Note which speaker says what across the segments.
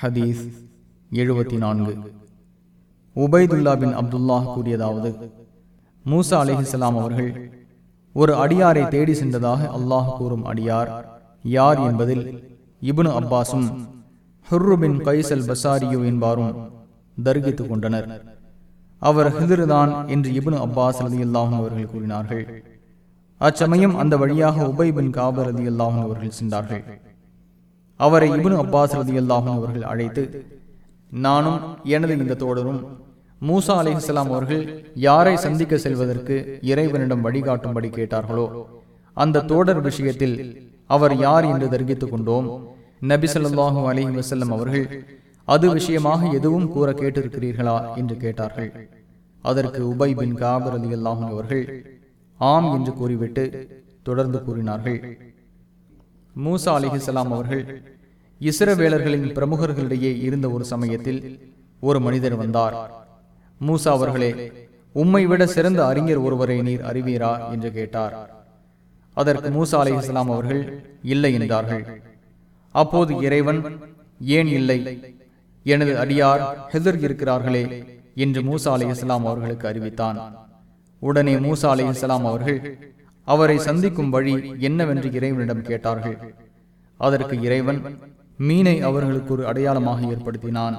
Speaker 1: ஹதீஸ் எழுபத்தி நான்கு உபைதுல்லா பின் அப்துல்லாஹ் கூறியதாவது மூசா அலிஹிஸ்லாம் அவர்கள் ஒரு அடியாரை தேடி சென்றதாக அல்லாஹ் கூறும் அடியார் யார் என்பதில் இபுனு அப்பாஸும் ஹுர்ருபின் கைசல் பசாரியோ என்பாரும் தர்கித்துக் கொண்டனர். அவர் ஹிதிர்தான் என்று இபுனு அப்பாஸ் ரதி அல்லாஹும் அவர்கள் கூறினார்கள். அச்சமயம் அந்த வழியாக உபை பின் காபர் ரதி அல்லாஹும் அவர்கள் சென்றார்கள். அவரை இபுன் அப்பாஸ் ரதி அல்லாஹும் அவர்கள் அழைத்து நானும் எனது இந்த தோழரும் மூசா அலிஹலாம் அவர்கள் யாரை சந்திக்க செல்வதற்கு இறைவனிடம் வழிகாட்டும்படி கேட்டார்களோ அந்த தோடர் விஷயத்தில் அவர் யார் என்று தெரிவித்துக் கொண்டோம். நபி ஸல்லல்லாஹு அலைஹி அவர்கள் அது விஷயமாக எதுவும் கூற கேட்டிருக்கிறீர்களா? என்று கேட்டார்கள். அதற்கு உபை பின் காபர் அலி அல்லாஹும் அவர்கள் ஆம் என்று கூறிவிட்டு தொடர்ந்து கூறினார்கள். மூசா அலிஹிசலாம் அவர்கள் இஸ்ரவேலர்களின் பிரமுகர்களிடையே இருந்த ஒரு சமயத்தில் ஒரு மனிதர் வந்தார். மூசா அவர்களே உம்மை விட சிறந்த அறிஞர் ஒருவரை நீர் அறிவீரா? என்று கேட்டார். அதற்கு மூசா அலிஹிஸ்லாம் அவர்கள் இல்லை என்றார்கள். அப்போது இறைவன் ஏன் இல்லை? எனது அடியார் ஹெதர் இருக்கிறார்களே என்று மூசா அலிஹிஸ்லாம் அவர்களுக்கு அறிவித்தான். உடனே மூசா அலிஹிஸ்லாம் அவர்கள் அவரை சந்திக்கும் வழி என்னவென்று இறைவனிடம் கேட்டார்கள். அதற்கு இறைவன் மீனை அவர்களுக்கு ஒரு அடையாளமாக ஏற்படுத்தினான்.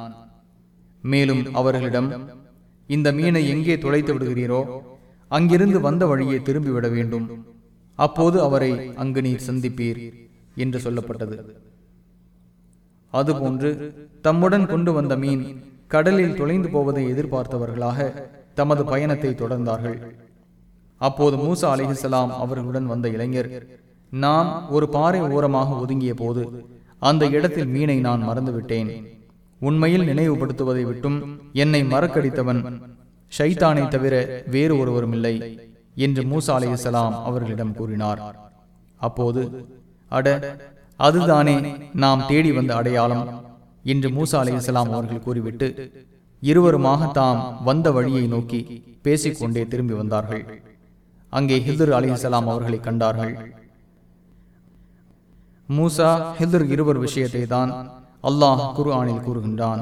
Speaker 1: மேலும் அவர்களிடம் இந்த மீனை எங்கே துளைத்து விடுகிறீரோ அங்கிருந்து வந்த வழியே திரும்பிவிட வேண்டும். அப்போது அவரை அங்கு நீர் சந்திப்பீர் என்று சொல்லப்பட்டது. அதுபோன்று தம்முடன் கொண்டு வந்த மீன் கடலில் தொலைந்து போவதை எதிர்பார்த்தவர்களாக தமது பயணத்தை தொடர்ந்தார்கள். அப்போது மூசா அலிஹலாம் அவர்களுடன் வந்த இளைஞர் நாம் ஒரு பாறை ஓரமாக ஒதுங்கிய போது அந்த இடத்தில் மீனை நான் மறந்துவிட்டேன். உண்மையில் நினைவுபடுத்துவதை விட்டும் என்னை மறக்கடித்தவன் ஷைத்தானை தவிர வேறு ஒருவரும் இல்லை என்று மூசா அலிஹலாம் அவர்களிடம் கூறினார். அப்போது அட அதுதானே நாம் தேடி வந்த அடையாளம் என்று மூசா அலிஹலாம் அவர்கள் கூறிவிட்டு இருவருமாக தாம் வந்த வழியை நோக்கி பேசிக்கொண்டே திரும்பி வந்தார்கள். அங்கே ஹிதர் அலிஹலாம் அவர்களை கண்டார்கள். மூசா ஹிதர் இருவர் விஷயத்தை தான் அல்லாஹ் குரு ஆனில் கூறுகின்றான்.